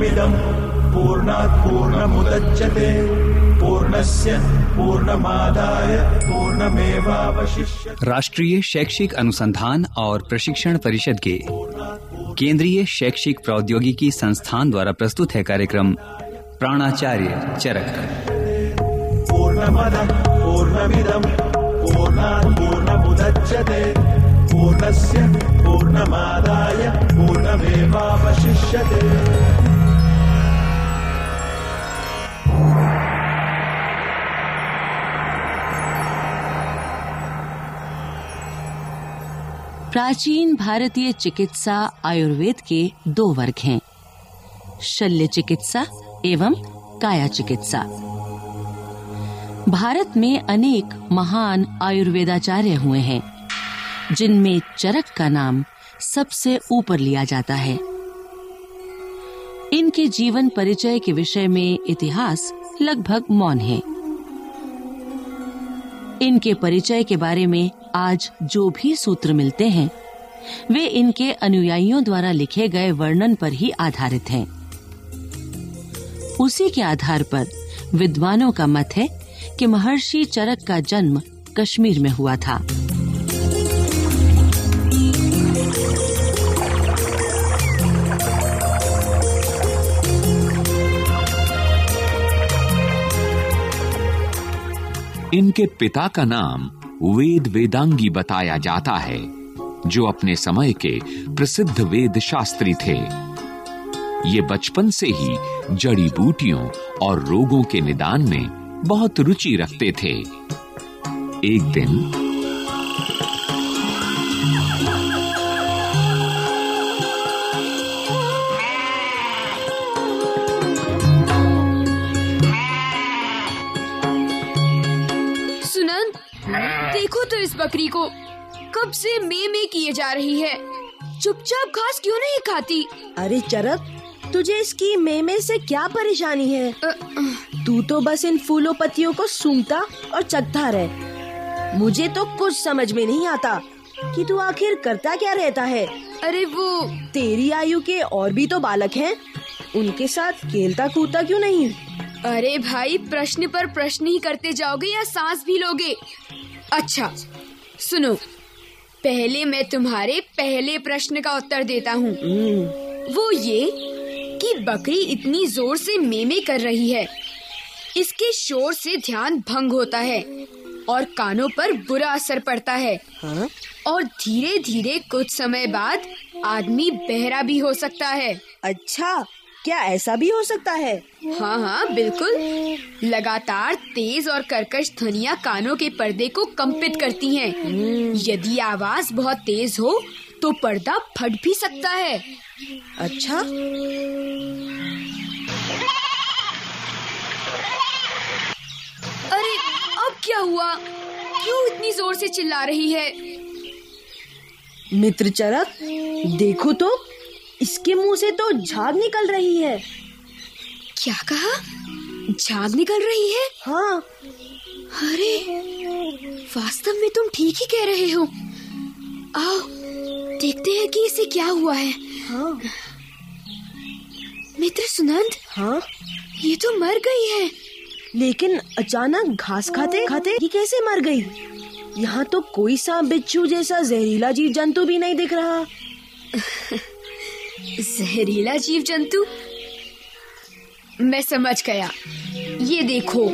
पूर्णमिदम् पूर्णात् पूर्णमुदच्यते पूर्णस्य पूर्णमादाय पूर्णमेवावशिष्यते। राष्ट्रीय शैक्षिक अनुसंधान और प्रशिक्षण परिषद के केंद्रीय शैक्षिक प्रौद्योगिकी संस्थान द्वारा प्रस्तुत है कार्यक्रम प्राणाचार्य चरक। पूर्णमदम् पूर्णमिदम् पूर्णात् पूर्णमुदच्यते पूर्णस्य पूर्णमादाय पूर्णमेवावशिष्यते। प्राचीन भारतीय चिकित्सा आयुर्वेद के दो वर्ग हैं, शल्य चिकित्सा एवं काया चिकित्सा। भारत में अनेक महान आयुर्वेदाचार्य हुए हैं, जिनमें चरक का नाम सबसे ऊपर लिया जाता है। इनके जीवन परिचय के विषय में इतिहास लगभग मौन है। इनके परिचय के बारे में आज जो भी सूत्र मिलते हैं, वे इनके अनुयायियों द्वारा लिखे गए वर्णन पर ही आधारित हैं। उसी के आधार पर विद्वानों का मत है कि महर्षि चरक का जन्म कश्मीर में हुआ था। इनके पिता का नाम वेद वेदांगी बताया जाता है, जो अपने समय के प्रसिद्ध वेद शास्त्री थे। ये बचपन से ही जड़ी बूटियों और रोगों के निदान में बहुत रुचि रखते थे। एक दिन इस बकरी को। कब से मे में किए जा रही है। चुपचाप घास क्यों नहीं खाती? अरे चरक तुझे इसकी मेमे से क्या परेशानी है? तू तो बस इन फूलों पत्तियों को सूंघता और चखता रहे। मुझे तो कुछ समझ में नहीं आता कि तू आखिर करता क्या रहता है। अरे वो तेरी आयु के और भी तो बालक हैं। उनके साथ खेलता कूदता क्यों नहीं? अरे भाई प्रश्न पर प्रश्न ही करते जाओगे या सांस भी लोगे? अच्छा सुनो पहले मैं तुम्हारे पहले प्रश्न का उत्तर देता हूँ। वो ये कि बकरी इतनी ज़ोर से मेमे कर रही है। इसके शोर से ध्यान भंग होता है और कानों पर बुरा असर पड़ता है। हाँ? और धीरे धीरे कुछ समय बाद आदमी बहरा भी हो सकता है। अच्छा क्या ऐसा भी हो सकता है? हाँ हाँ बिल्कुल। लगातार तेज और कर्कश ध्वनियाँ कानों के पर्दे को कंपित करती हैं। यदि आवाज़ बहुत तेज हो तो पर्दा फट भी सकता है। अच्छा। अरे अब क्या हुआ? क्यों इतनी ज़ोर से चिल्ला रही है? मित्र चरक देखो तो। इसके मुँह से तो झाग निकल रही है। क्या कहा? झाग निकल रही है? हाँ। अरे वास्तव में तुम ठीक ही कह रहे हो। आओ देखते हैं कि इसे क्या हुआ है। हाँ। मित्र सुनंद हाँ। ये तो मर गई है। लेकिन अचानक घास खाते खाते ये कैसे मर गई? यहाँ तो कोई सांप बिच्छू जैसा जहरीला जीव जंतु भी नहीं दिख रहा। जहरीला जीव जंतु मैं समझ गया। ये देखो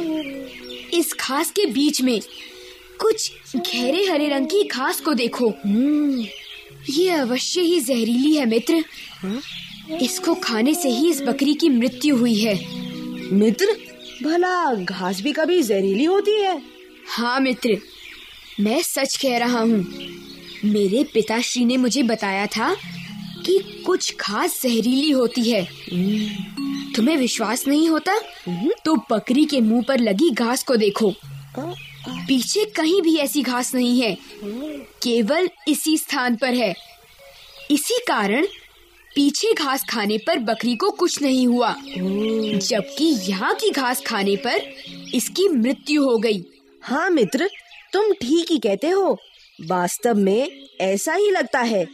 इस घास के बीच में कुछ गहरे हरे रंग की घास को देखो। ये अवश्य ही जहरीली है मित्र। इसको खाने से ही इस बकरी की मृत्यु हुई है। मित्र भला घास भी कभी जहरीली होती है? हाँ मित्र। मैं सच कह रहा हूँ। मेरे पिताश्री ने मुझे बताया था कि कुछ घास जहरीली होती है। तुम्हें विश्वास नहीं होता? तो बकरी के मुँह पर लगी घास को देखो। पीछे कहीं भी ऐसी घास नहीं है। केवल इसी स्थान पर है। इसी कारण पीछे घास खाने पर बकरी को कुछ नहीं हुआ। जबकि यहाँ की घास खाने पर इसकी मृत्यु हो गई। हाँ मित्र, तुम ठीक ही कहते हो। वास्तव में ऐसा ही लगता है।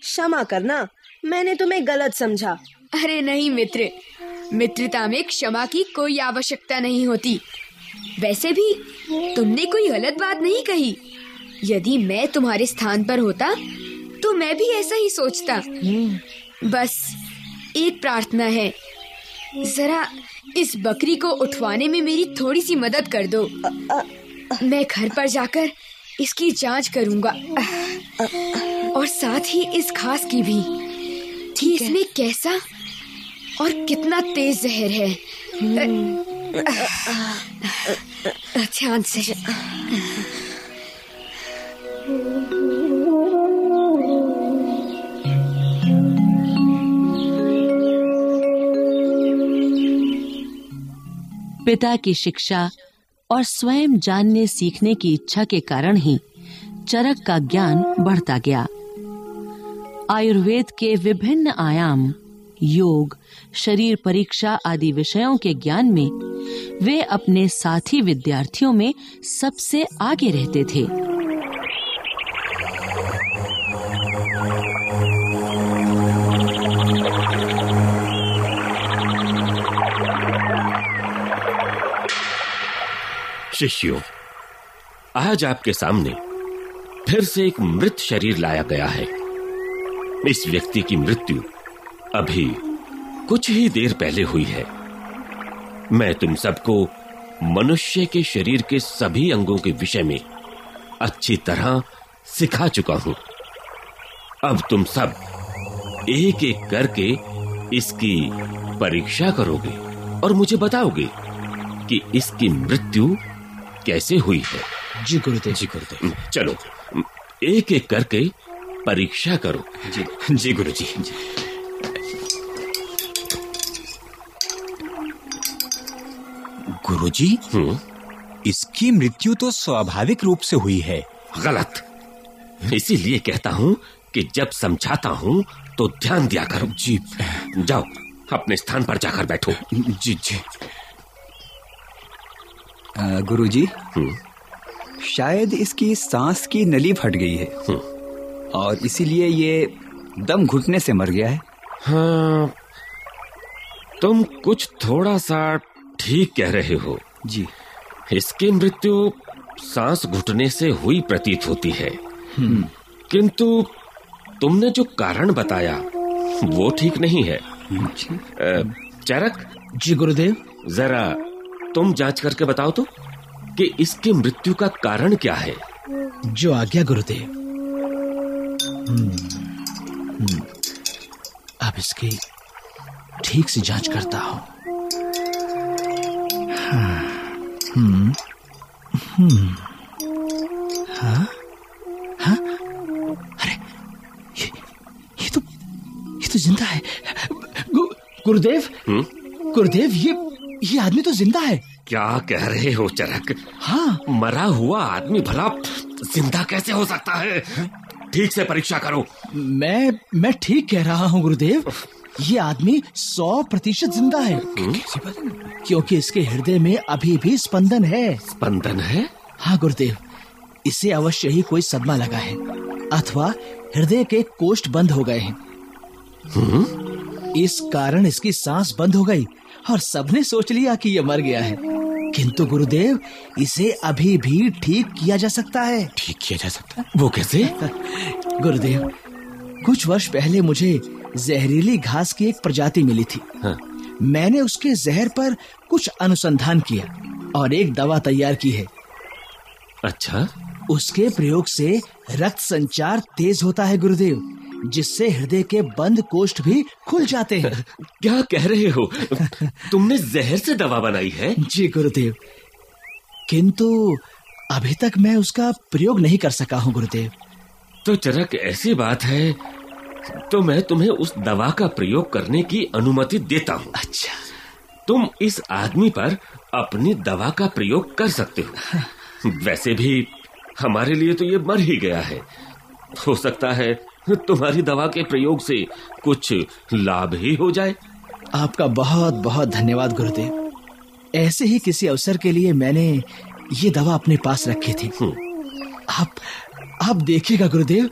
क्षमा करना। मैंने तुम्हें गलत समझा। अरे नहीं, मित्र। मित्रता में क्षमा की कोई आवश्यकता नहीं होती। वैसे भी, तुमने कोई गलत बात नहीं कही। यदि मैं तुम्हारे स्थान पर होता तो मैं भी ऐसा ही सोचता। बस, एक प्रार्थना है। जरा इस बकरी को उठवाने में मेरी थोड़ी सी मदद कर दो। मैं घर पर जाकर इसकी जाँच करूँगा। और साथ ही इस घास की भी। कि इसमें कैसा? और कितना तेज जहर है। ध्यान से। पिता की शिक्षा और स्वयं जानने सीखने की इच्छा के कारण ही चरक का ज्ञान बढ़ता गया। आयुर्वेद के विभिन्न आयाम, योग, शरीर परीक्षा आदि विषयों के ज्ञान में वे अपने साथी विद्यार्थियों में सबसे आगे रहते थे। शिष्यों, आज आपके सामने फिर से एक मृत शरीर लाया गया है। इस व्यक्ति की मृत्यु अभी कुछ ही देर पहले हुई है। मैं तुम सबको मनुष्य के शरीर के सभी अंगों के विषय में अच्छी तरह सिखा चुका हूँ। अब तुम सब एक एक करके इसकी परीक्षा करोगे और मुझे बताओगे कि इसकी मृत्यु कैसे हुई है। जी गुरुदेव जी गुरुदेव। चलो एक एक करके परीक्षा करो। जी। जी गुरु जी। गुरुजी हम्म इसकी मृत्यु तो स्वाभाविक रूप से हुई है। गलत। इसीलिए कहता हूँ कि जब समझाता हूँ तो ध्यान दिया करो। जी। जाओ अपने स्थान पर जाकर बैठो। जी जी। गुरु जी हम्म, शायद इसकी सांस की नली फट गई है। हम्म। और इसीलिए ये दम घुटने से मर गया है। हाँ तुम कुछ थोड़ा सा ठीक कह रहे हो। जी। इसकी मृत्यु सांस घुटने से हुई प्रतीत होती है। किंतु तुमने जो कारण बताया वो ठीक नहीं है। चरक? जी गुरुदेव। जरा तुम जाँच करके बताओ तो कि इसकी मृत्यु का कारण क्या है? जो आज्ञा गुरुदेव। हम्म, हम्म, अब इसकी ठीक से जाँच करता हूँ। हाँ, हम्म, हम्म, हाँ, हाँ, अरे ये ये तो ये तो ज़िंदा है। गु, गुरुदेव? हम्म? गुरुदेव ये ये आदमी तो ज़िंदा है। क्या कह रहे हो चरक? हाँ। मरा हुआ आदमी भला ज़िंदा कैसे हो सकता है? ठीक से परीक्षा करो। मैं मैं ठीक कह रहा हूँ गुरुदेव। ये आदमी सौ प्रतिशत ज़िंदा है। क्योंकि इसके हृदय में अभी भी स्पंदन है। स्पंदन है? हाँ गुरुदेव। इसे अवश्य ही कोई सदमा लगा है। अथवा हृदय के कोष्ठ बंद हो गए हैं। इस कारण इसकी सांस बंद हो गई और सबने सोच लिया कि यह मर गया है। किंतु गुरुदेव इसे अभी भी ठीक किया जा सकता है। ठीक किया जा सकता है? वो कैसे? गुरुदेव कुछ वर्ष पहले मुझे जहरीली घास की एक प्रजाति मिली थी। हाँ। मैंने उसके जहर पर कुछ अनुसंधान किया और एक दवा तैयार की है। अच्छा। उसके प्रयोग से रक्त संचार तेज होता है गुरुदेव। जिससे हृदय के बंद कोष्ठ भी खुल जाते हैं। क्या कह रहे हो? तुमने जहर से दवा बनाई है? जी गुरुदेव। किंतु अभी तक मैं उसका प्रयोग नहीं कर सका हूँ गुरुदेव। तो चरक ऐसी बात है तो मैं तुम्हें उस दवा का प्रयोग करने की अनुमति देता हूँ। अच्छा। तुम इस आदमी पर अपनी दवा का प्रयोग कर सकते हो। वैसे भी हमारे लिए तो ये मर ही गया है। हो सकता है तुम्हारी दवा के प्रयोग से कुछ लाभ ही हो जाए। आपका बहुत बहुत धन्यवाद गुरुदेव। ऐसे ही किसी अवसर के लिए मैंने ये दवा अपने पास रखी थी। आप आप देखिएगा गुरुदेव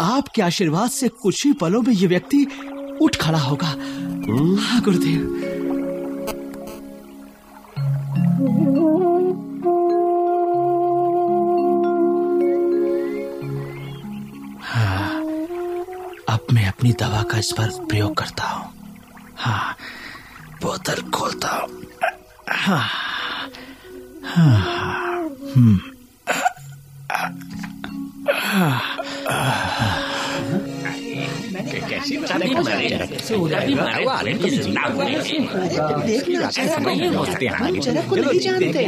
आपके आशीर्वाद से कुछ ही पलों में ये व्यक्ति उठ खड़ा होगा। हाँ गुरुदेव। का इस पर प्रयोग करता हूँ हाँ बोतल खोलता हूँ हाँ हाँ हम्म चरक को नहीं जानते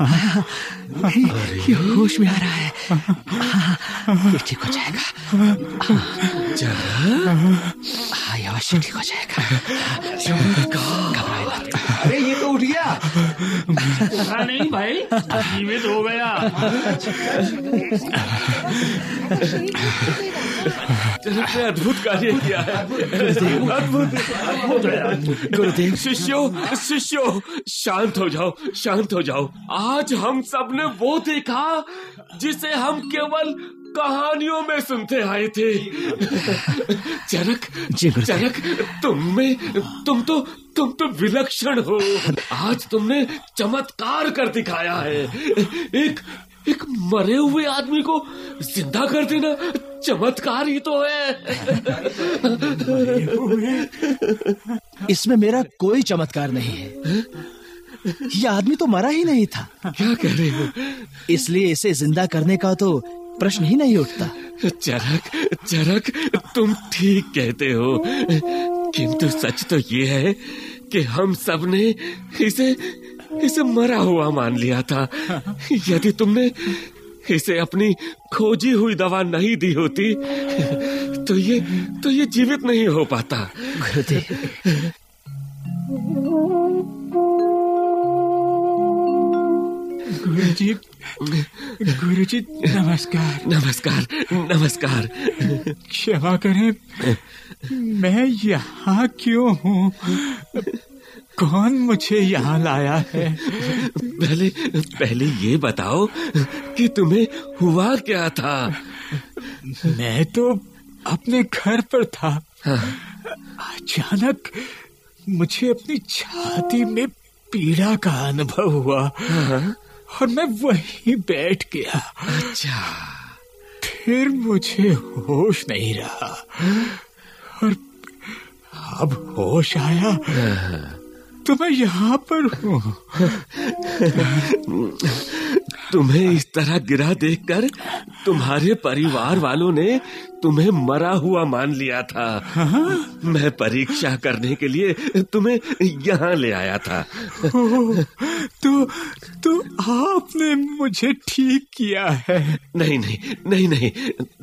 ये होश में आ रहा है। ये ठीक हो जाएगा। हाँ ये अवश्य ठीक हो जाएगा। अरे, ये तो उठ गया। हाँ नहीं भाई। जीवित हो गया अद्भुत कार्य किया है। अद्भुत। गुरुदेव। शिष्यों शिष्यों शांत हो जाओ शांत हो जाओ। आज हम सबने वो देखा जिसे हम केवल कहानियों में सुनते आए थे। जनक जी, जनक तुम में तुम तो तुम तो विलक्षण हो। आज तुमने चमत्कार कर दिखाया है। एक एक मरे हुए आदमी को ज़िंदा कर देना चमत्कार ही तो है। इसमें मेरा कोई चमत्कार नहीं है। ये आदमी तो मरा ही नहीं था। क्या कह रहे हो? इसलिए इसे ज़िंदा करने का तो प्रश्न ही नहीं उठता। चरक चरक तुम ठीक कहते हो। किंतु सच तो ये है कि हम सबने इसे इसे मरा हुआ मान लिया था। यदि तुमने इसे अपनी खोजी हुई दवा नहीं दी होती तो ये तो ये जीवित नहीं हो पाता। गुरुजी गुरुजी नमस्कार। नमस्कार नमस्कार। क्षमा करें मैं यहाँ क्यों हूँ? कौन मुझे यहाँ लाया है? पहले पहले ये बताओ कि तुम्हें हुआ क्या था? मैं तो अपने घर पर था। हाँ, अचानक मुझे अपनी छाती में पीड़ा का अनुभव हुआ। और मैं वहीं बैठ गया। अच्छा। फिर मुझे होश नहीं रहा। और अब होश आया। तो मैं यहाँ पर हूँ। तुम्हें इस तरह गिरा देखकर तुम्हारे परिवार वालों ने तुम्हें मरा हुआ मान लिया था। मैं परीक्षा करने के लिए तुम्हें यहाँ ले आया था। तो तो आपने मुझे ठीक किया है। नहीं नहीं नहीं नहीं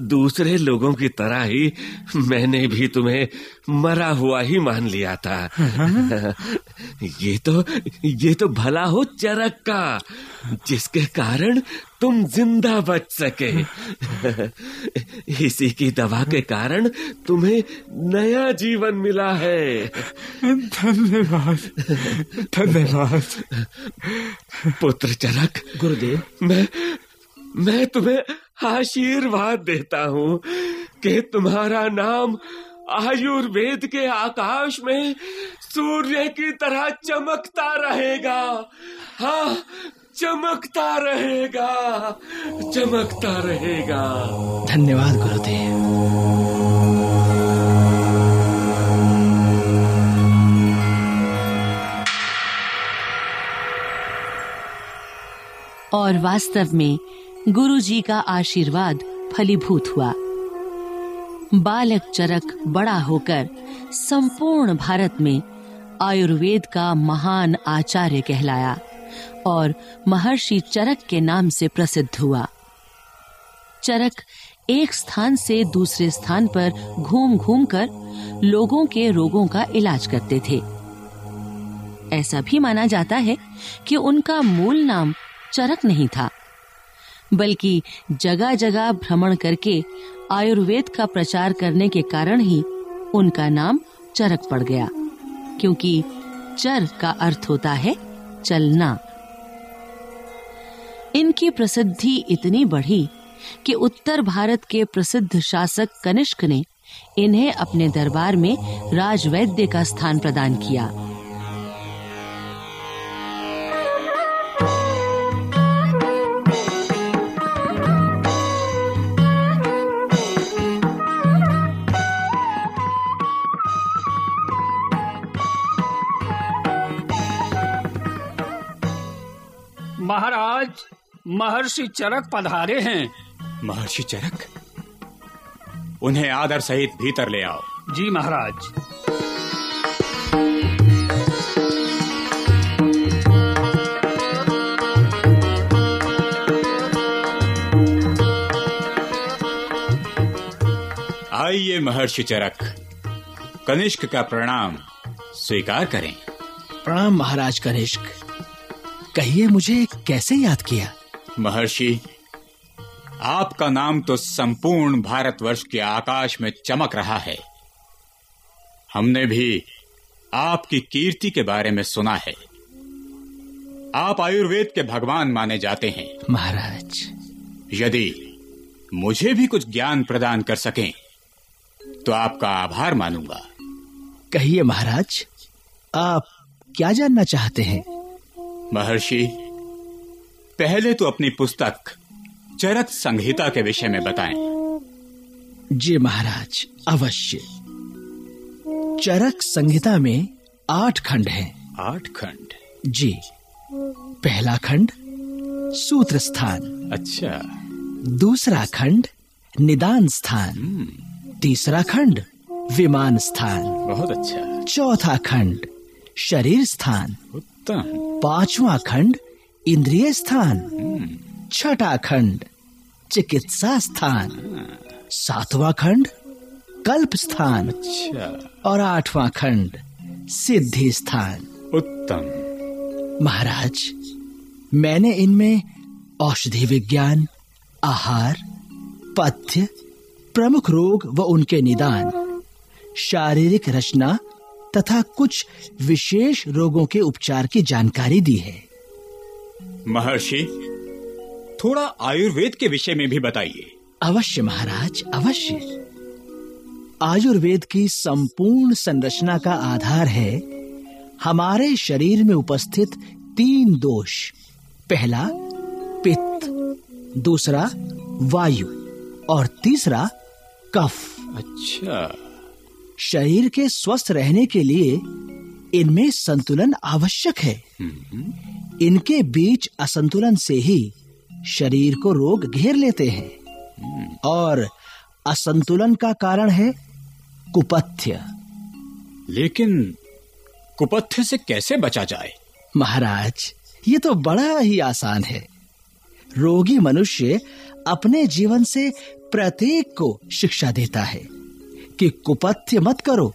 दूसरे लोगों की तरह ही मैंने भी तुम्हें मरा हुआ ही मान लिया था। ये तो ये तो भला हो चरक का जिसके कारण तुम ज़िंदा बच सके। इसी की दवा के कारण तुम्हें नया जीवन मिला है। धन्यवाद। धन्यवाद। पुत्र चरक गुरुदेव। मैं मैं तुम्हें आशीर्वाद देता हूँ कि तुम्हारा नाम आयुर्वेद के आकाश में सूर्य की तरह चमकता रहेगा। हाँ चमकता रहेगा चमकता रहेगा। धन्यवाद गुरुदेव। और वास्तव में गुरु जी का आशीर्वाद फलीभूत हुआ। बालक चरक बड़ा होकर संपूर्ण भारत में आयुर्वेद का महान आचार्य कहलाया। और महर्षि चरक के नाम से प्रसिद्ध हुआ। चरक एक स्थान से दूसरे स्थान पर घूम घूम कर लोगों के रोगों का इलाज करते थे। ऐसा भी माना जाता है कि उनका मूल नाम चरक नहीं था, बल्कि जगह जगह भ्रमण करके आयुर्वेद का प्रचार करने के कारण ही उनका नाम चरक पड़ गया, क्योंकि चर का अर्थ होता है चलना। इनकी प्रसिद्धि इतनी बढ़ी कि उत्तर भारत के प्रसिद्ध शासक कनिष्क ने इन्हें अपने दरबार में राजवैद्य का स्थान प्रदान किया। महर्षि चरक पधारे हैं। महर्षि चरक? उन्हें आदर सहित भीतर ले आओ। जी महाराज। आइए महर्षि चरक कनिष्क का प्रणाम स्वीकार करें। प्रणाम महाराज कनिष्क। कहिए मुझे कैसे याद किया? महर्षि आपका नाम तो संपूर्ण भारतवर्ष के आकाश में चमक रहा है। हमने भी आपकी कीर्ति के बारे में सुना है। आप आयुर्वेद के भगवान माने जाते हैं। महाराज। यदि मुझे भी कुछ ज्ञान प्रदान कर सकें तो आपका आभार मानूँगा। कहिए महाराज आप क्या जानना चाहते हैं? महर्षि पहले तो अपनी पुस्तक चरक संहिता के विषय में बताएँ। जी महाराज अवश्य। चरक संहिता में आठ खंड हैं। आठ खंड? जी। पहला खंड सूत्र स्थान। अच्छा। दूसरा खंड निदान स्थान। तीसरा खंड विमान स्थान। बहुत अच्छा। चौथा खंड शरीर स्थान। उत्तम। पांचवा खंड इंद्रिय स्थान छठा खंड चिकित्सा स्थान सातवां खंड कल्प स्थान अच्छा। और आठवां खंड सिद्धि स्थान। उत्तम। महाराज मैंने इनमें औषधि विज्ञान आहार पथ्य प्रमुख रोग व उनके निदान शारीरिक रचना तथा कुछ विशेष रोगों के उपचार की जानकारी दी है। महर्षि थोड़ा आयुर्वेद के विषय में भी बताइए। अवश्य महाराज अवश्य। आयुर्वेद की संपूर्ण संरचना का आधार है हमारे शरीर में उपस्थित तीन दोष। पहला पित्त दूसरा वायु और तीसरा कफ। अच्छा। शरीर के स्वस्थ रहने के लिए इनमें संतुलन आवश्यक है। इनके बीच असंतुलन से ही शरीर को रोग घेर लेते हैं। और असंतुलन का कारण है कुपथ्य। लेकिन कुपथ्य से कैसे बचा जाए? महाराज ये तो बड़ा ही आसान है। रोगी मनुष्य अपने जीवन से प्रत्येक को शिक्षा देता है कि कुपथ्य मत करो।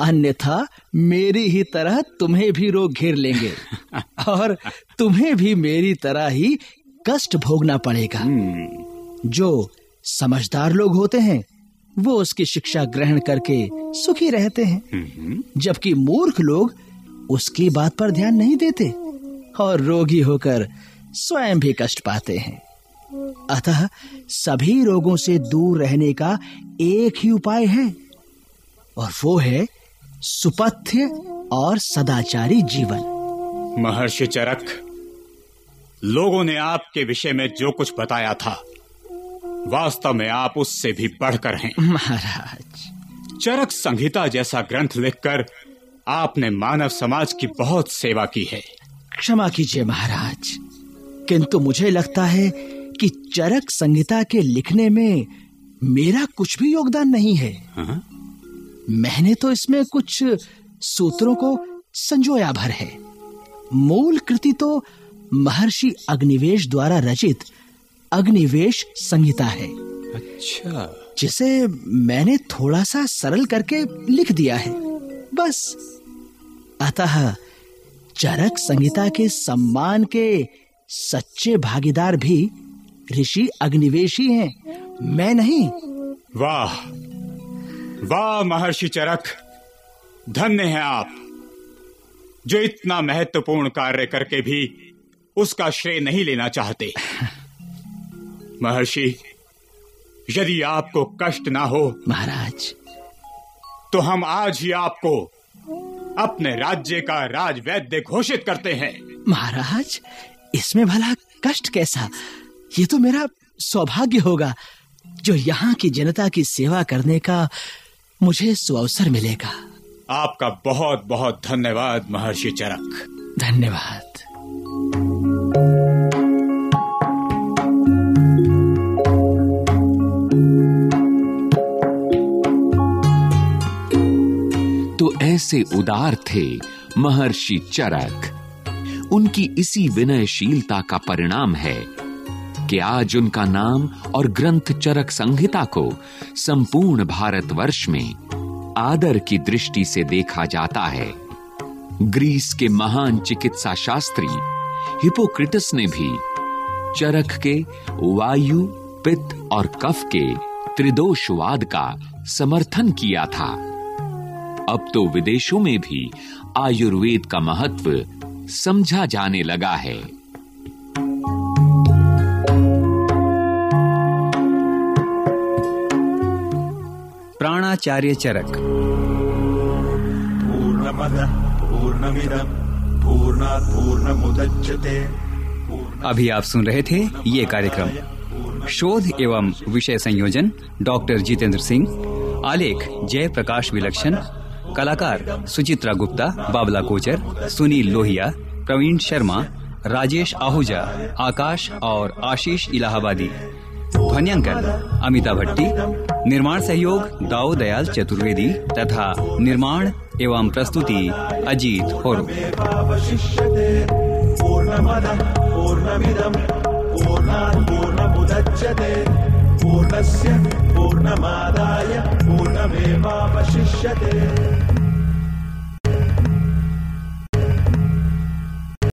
अन्यथा मेरी ही तरह तुम्हें भी रोग घेर लेंगे। और तुम्हें भी मेरी तरह ही कष्ट भोगना पड़ेगा। जो समझदार लोग होते हैं वो उसकी शिक्षा ग्रहण करके सुखी रहते हैं। जबकि मूर्ख लोग उसकी बात पर ध्यान नहीं देते और रोगी होकर स्वयं भी कष्ट पाते हैं। अतः सभी रोगों से दूर रहने का एक ही उपाय है और वो है सुपथ्य और सदाचारी जीवन। महर्षि चरक लोगों ने आपके विषय में जो कुछ बताया था वास्तव में आप उससे भी बढ़कर हैं। महाराज। चरक संहिता जैसा ग्रंथ लिखकर आपने मानव समाज की बहुत सेवा की है। क्षमा कीजिए महाराज किंतु मुझे लगता है कि चरक संहिता के लिखने में मेरा कुछ भी योगदान नहीं है। हाँ? मैंने तो इसमें कुछ सूत्रों को संजोया भर है। मूल कृति तो महर्षि अग्निवेश द्वारा रचित अग्निवेश संहिता है। अच्छा। जिसे मैंने थोड़ा सा सरल करके लिख दिया है। बस। अतः चरक संहिता के सम्मान के सच्चे भागीदार भी ऋषि अग्निवेशी हैं। मैं नहीं। वाह। वाह महर्षि चरक धन्य है आप। जो इतना महत्वपूर्ण कार्य करके भी उसका श्रेय नहीं लेना चाहते। महर्षि यदि आपको कष्ट ना हो महाराज। तो हम आज ही आपको अपने राज्य का राजवैद्य घोषित करते हैं। महाराज इसमें भला कष्ट कैसा? ये तो मेरा सौभाग्य होगा जो यहाँ की जनता की सेवा करने का मुझे सुअवसर मिलेगा। आपका बहुत बहुत धन्यवाद महर्षि चरक। धन्यवाद। तो ऐसे उदार थे महर्षि चरक। उनकी इसी विनयशीलता का परिणाम है कि आज उनका नाम और ग्रंथ चरक संहिता को संपूर्ण भारतवर्ष में आदर की दृष्टि से देखा जाता है। ग्रीस के महान चिकित्सा शास्त्री हिपोक्रेटस ने भी चरक के वायु, पित्त और कफ के त्रिदोषवाद का समर्थन किया था। अब तो विदेशों में भी आयुर्वेद का महत्व समझा जाने लगा है। प्राणाचार्य चरक पूर्णमदः अभी आप सुन रहे थे ये कार्यक्रम। शोध एवं विषय संयोजन डॉक्टर जितेंद्र सिंह आलेख जय प्रकाश विलक्षण कलाकार सुचित्रा गुप्ता बाबला कोचर सुनील लोहिया प्रवीण शर्मा राजेश आहूजा आकाश और आशीष इलाहाबादी। ध्वन्यांकन अमिता भट्टी, निर्माण सहयोग दाऊ दयाल चतुर्वेदी तथा निर्माण एवं प्रस्तुति अजीत होरो। पूर्णस्य, पूर्णमादाय, पूर्णमेवावशिष्यते।